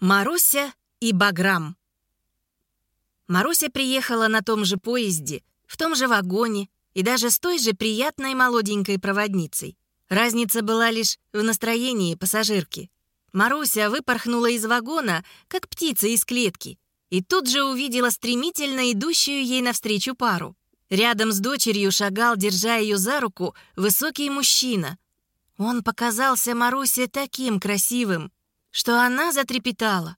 Маруся и Баграм. Маруся приехала на том же поезде, в том же вагоне и даже с той же приятной молоденькой проводницей. Разница была лишь в настроении пассажирки. Маруся выпорхнула из вагона, как птица из клетки, и тут же увидела стремительно идущую ей навстречу пару. Рядом с дочерью шагал, держа ее за руку, высокий мужчина. Он показался Марусе таким красивым, что она затрепетала.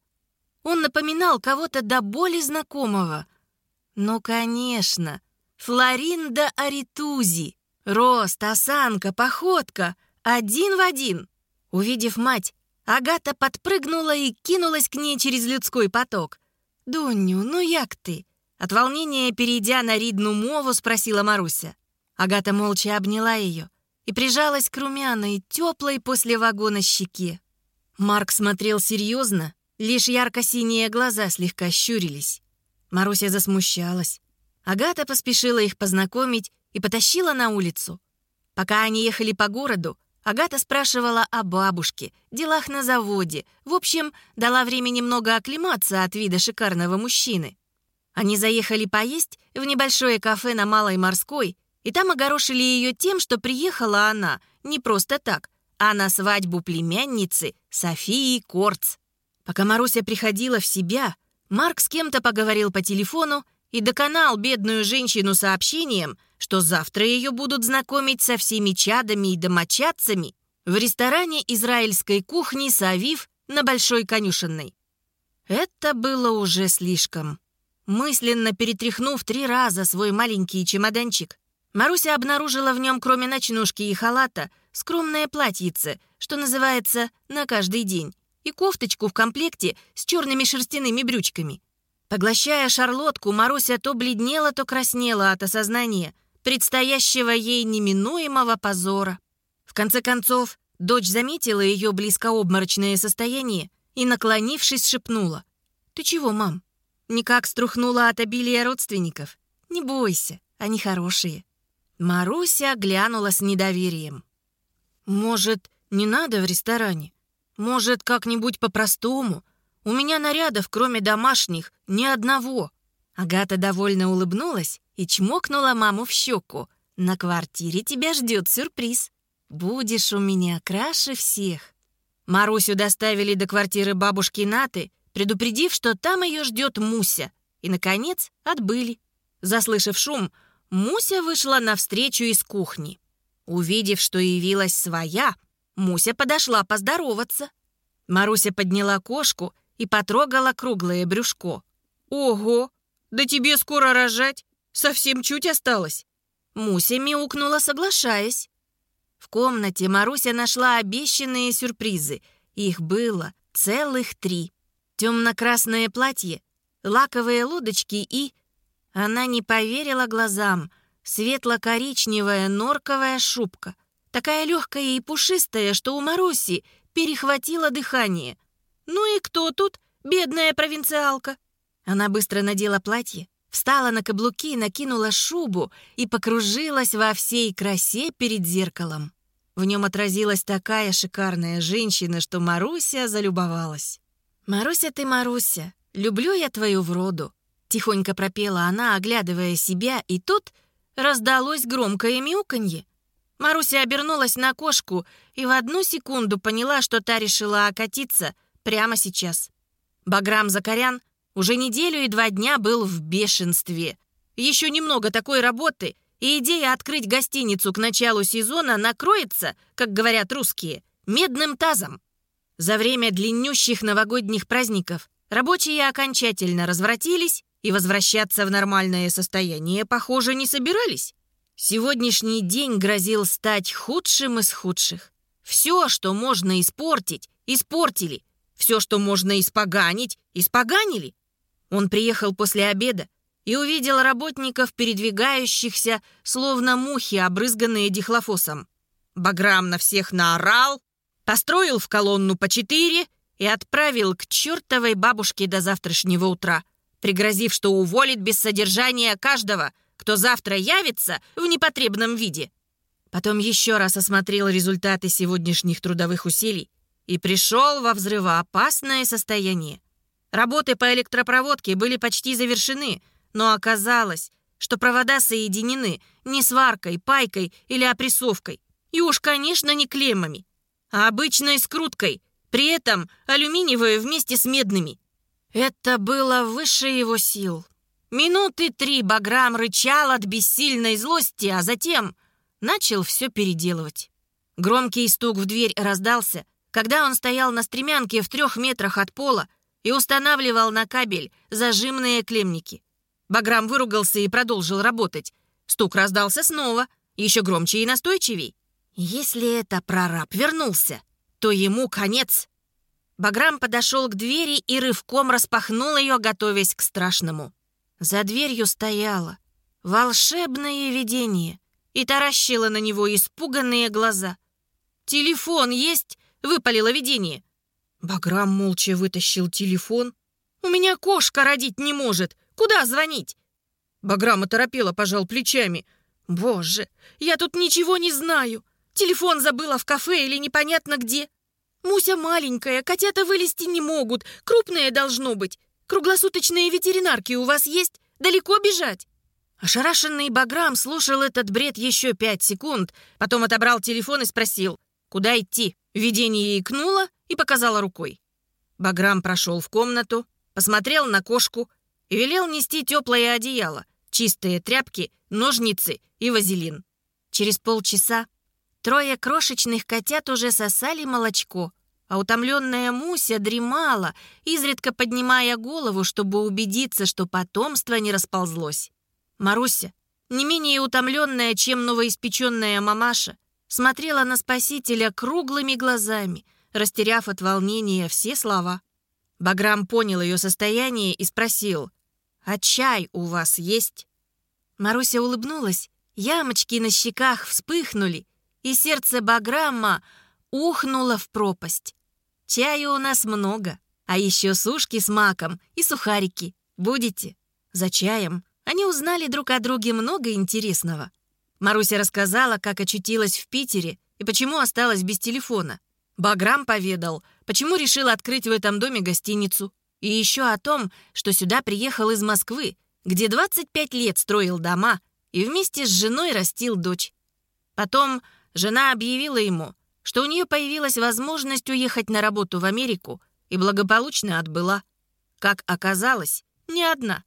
Он напоминал кого-то до боли знакомого. Ну, конечно, Флоринда Аритузи. Рост, осанка, походка — один в один. Увидев мать, Агата подпрыгнула и кинулась к ней через людской поток. «Доню, ну як ты?» От волнения, перейдя на ридну мову, спросила Маруся. Агата молча обняла ее и прижалась к румяной, теплой после вагона щеке. Марк смотрел серьезно, лишь ярко-синие глаза слегка щурились. Маруся засмущалась. Агата поспешила их познакомить и потащила на улицу. Пока они ехали по городу, Агата спрашивала о бабушке, делах на заводе. В общем, дала времени немного оклематься от вида шикарного мужчины. Они заехали поесть в небольшое кафе на Малой Морской, и там огорошили ее тем, что приехала она не просто так, а на свадьбу племянницы Софии Корц. Пока Маруся приходила в себя, Марк с кем-то поговорил по телефону и доконал бедную женщину сообщением, что завтра ее будут знакомить со всеми чадами и домочадцами в ресторане израильской кухни «Савив» на Большой Конюшенной. Это было уже слишком. Мысленно перетряхнув три раза свой маленький чемоданчик, Маруся обнаружила в нем, кроме ночнушки и халата, скромное платьице, что называется «на каждый день», и кофточку в комплекте с черными шерстяными брючками. Поглощая шарлотку, Маруся то бледнела, то краснела от осознания предстоящего ей неминуемого позора. В конце концов, дочь заметила ее близкообморочное состояние и, наклонившись, шепнула. «Ты чего, мам? Никак струхнула от обилия родственников? Не бойся, они хорошие». Маруся глянула с недоверием. «Может, не надо в ресторане? Может, как-нибудь по-простому? У меня нарядов, кроме домашних, ни одного». Агата довольно улыбнулась и чмокнула маму в щеку. «На квартире тебя ждет сюрприз. Будешь у меня краше всех». Марусю доставили до квартиры бабушки Наты, предупредив, что там ее ждет Муся. И, наконец, отбыли. Заслышав шум, Муся вышла навстречу из кухни. Увидев, что явилась своя, Муся подошла поздороваться. Маруся подняла кошку и потрогала круглое брюшко. «Ого! Да тебе скоро рожать! Совсем чуть осталось!» Муся мяукнула, соглашаясь. В комнате Маруся нашла обещанные сюрпризы. Их было целых три. Темно-красное платье, лаковые лодочки и она не поверила глазам. Светло-коричневая норковая шубка. Такая легкая и пушистая, что у Маруси перехватило дыхание. «Ну и кто тут, бедная провинциалка?» Она быстро надела платье, встала на каблуки, накинула шубу и покружилась во всей красе перед зеркалом. В нем отразилась такая шикарная женщина, что Маруся залюбовалась. «Маруся ты, Маруся, люблю я твою вроду», Тихонько пропела она, оглядывая себя, и тут раздалось громкое мяуканье. Маруся обернулась на кошку и в одну секунду поняла, что та решила окатиться прямо сейчас. Баграм Закарян уже неделю и два дня был в бешенстве. Еще немного такой работы, и идея открыть гостиницу к началу сезона накроется, как говорят русские, медным тазом. За время длиннющих новогодних праздников рабочие окончательно развратились и возвращаться в нормальное состояние, похоже, не собирались. Сегодняшний день грозил стать худшим из худших. Все, что можно испортить, испортили. Все, что можно испоганить, испоганили. Он приехал после обеда и увидел работников, передвигающихся, словно мухи, обрызганные дихлофосом. Баграм на всех наорал, построил в колонну по четыре и отправил к чертовой бабушке до завтрашнего утра пригрозив, что уволит без содержания каждого, кто завтра явится в непотребном виде. Потом еще раз осмотрел результаты сегодняшних трудовых усилий и пришел во взрывоопасное состояние. Работы по электропроводке были почти завершены, но оказалось, что провода соединены не сваркой, пайкой или опрессовкой, и уж, конечно, не клеммами, а обычной скруткой, при этом алюминиевые вместе с медными. Это было выше его сил. Минуты три Баграм рычал от бессильной злости, а затем начал все переделывать. Громкий стук в дверь раздался, когда он стоял на стремянке в трех метрах от пола и устанавливал на кабель зажимные клемники. Баграм выругался и продолжил работать. Стук раздался снова, еще громче и настойчивей. Если это прораб вернулся, то ему конец. Баграм подошел к двери и рывком распахнул ее, готовясь к страшному. За дверью стояло волшебное видение и таращило на него испуганные глаза. «Телефон есть?» — выпалило видение. Баграм молча вытащил телефон. «У меня кошка родить не может. Куда звонить?» Баграм оторопело пожал плечами. «Боже, я тут ничего не знаю. Телефон забыла в кафе или непонятно где. Муся маленькая, котята вылезти не могут, крупные должно быть. Круглосуточные ветеринарки у вас есть? Далеко бежать?» Ошарашенный Баграм слушал этот бред еще пять секунд, потом отобрал телефон и спросил, куда идти. Видение икнуло и показало рукой. Баграм прошел в комнату, посмотрел на кошку и велел нести теплое одеяло, чистые тряпки, ножницы и вазелин. Через полчаса Трое крошечных котят уже сосали молочко, а утомленная Муся дремала, изредка поднимая голову, чтобы убедиться, что потомство не расползлось. Маруся, не менее утомленная, чем новоиспеченная мамаша, смотрела на спасителя круглыми глазами, растеряв от волнения все слова. Баграм понял ее состояние и спросил, «А чай у вас есть?» Маруся улыбнулась, ямочки на щеках вспыхнули, и сердце Баграма ухнуло в пропасть. Чая у нас много, а еще сушки с маком и сухарики. Будете? За чаем они узнали друг о друге много интересного. Маруся рассказала, как очутилась в Питере и почему осталась без телефона. Баграм поведал, почему решил открыть в этом доме гостиницу. И еще о том, что сюда приехал из Москвы, где 25 лет строил дома и вместе с женой растил дочь. Потом жена объявила ему, что у нее появилась возможность уехать на работу в Америку и благополучно отбыла. Как оказалось, не одна.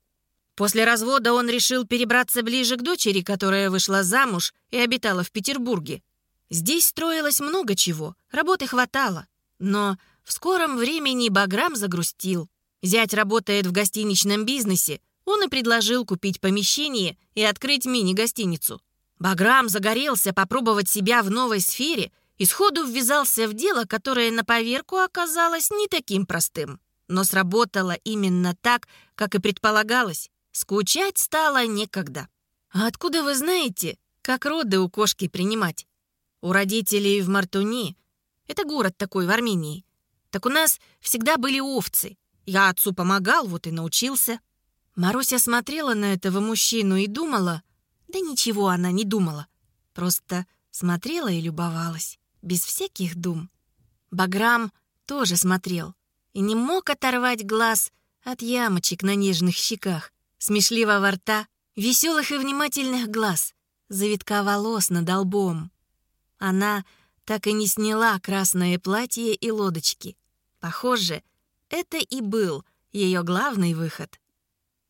После развода он решил перебраться ближе к дочери, которая вышла замуж и обитала в Петербурге. Здесь строилось много чего, работы хватало. Но в скором времени Баграм загрустил. Зять работает в гостиничном бизнесе, он и предложил купить помещение и открыть мини-гостиницу. Баграм загорелся попробовать себя в новой сфере и сходу ввязался в дело, которое на поверку оказалось не таким простым. Но сработало именно так, как и предполагалось. Скучать стало некогда. А откуда вы знаете, как роды у кошки принимать? У родителей в Мартуни, это город такой в Армении, так у нас всегда были овцы. Я отцу помогал, вот и научился. Маруся смотрела на этого мужчину и думала — да ничего она не думала. Просто смотрела и любовалась, без всяких дум. Баграм тоже смотрел и не мог оторвать глаз от ямочек на нежных щеках, смешливого рта, веселых и внимательных глаз, завитка волос над лбом. Она так и не сняла красное платье и лодочки. Похоже, это и был ее главный выход.